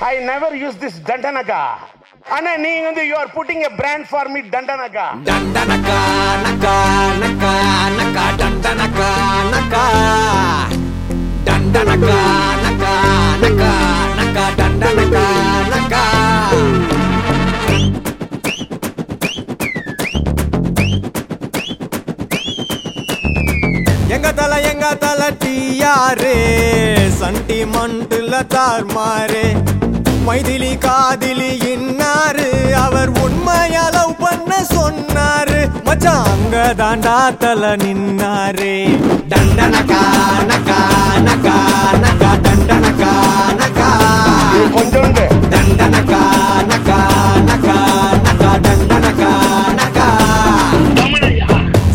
I never use this தண்டனகா ஆனா நீங்க வந்து you are putting a brand for me தண்டனகா தண்டனகா நகா நகா நகா தண்டனகா நகா தண்டனகா நகா நகா நகா தண்டனகா நகா தலை எங்க யாரு சண்டி மண்டுல தார் மாறு. மைதிலி காதிலி இன்னாரு. அவர் உண்மையா லவ் பண்ண சொன்னாரு. மச்சான் அங்க தாண்டா தல நின்னாரு. தண்டனக்கா நக்கா நக்கா நக்கா தண்டனக்கா நக்கா. தண்டனக்கா நக்கா நக்கா நக்கா தண்டனக்கா நக்கா.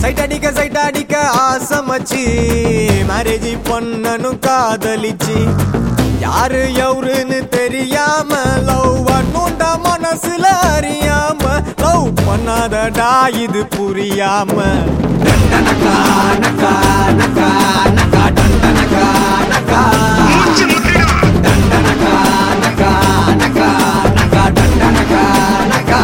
சைட் அடிக்க சைட் அடிக்க ஆசமச்சு மேரேஜ் பொண்ணனும் காதலிச்சு. யாரு எவருன்னு தெரியாம லவ் பண்ணுண்டா மனசுல அறியாம? லவ் பண்ணாதடா இது புரியாம. டண்டனக்கா நக்கா நக்கா நக்கா நக்கா நக்கா நக்கா நக்கா டண்டனக்கா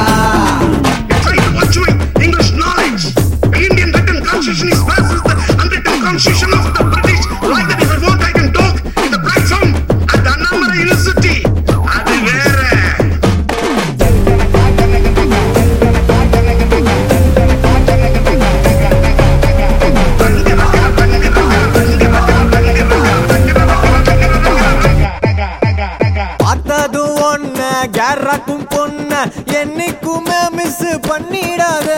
கேரக்கும் பொண்ண என்னைக்குமே மிஸ் பண்ணிடாத.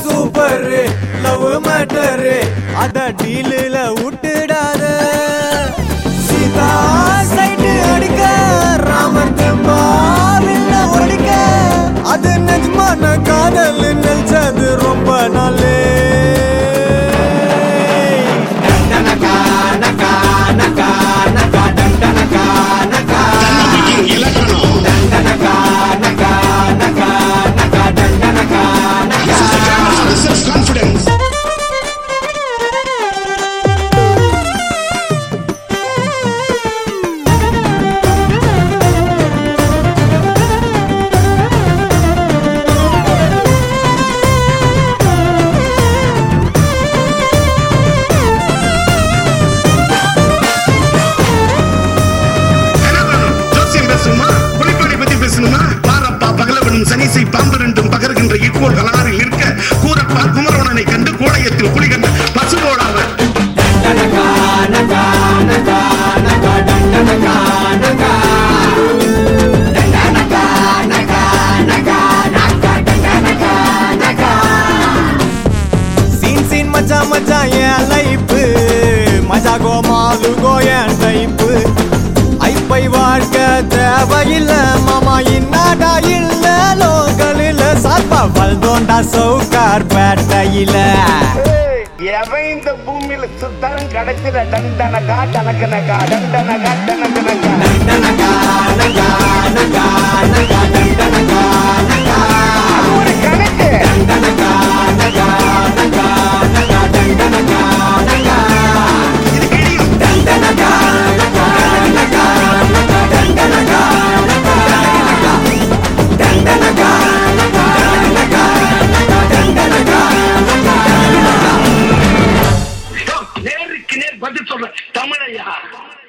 சூப்பர் லவ் மேட்டர் அத டீலில் விட்டு லைன் மச்சான் மச்சான் என் லைப்பு மஜா கோமாலு கோயன் டைப்பு ஐப்பை வாழ்க்க தேவையில்ல மாமா இன்னாடா இல்ல. லோக்கலில் சாப்பா வல்தோண்டா சவுக்கார் பேட்டையில. எவன் இந்த பூமியில சுத்தாலும் கிடைச்சிட டண்டனகா டனக்கனகா டண்டனகா டனக்கனகா டண்டனகா நகா நகா நகா 哎呀。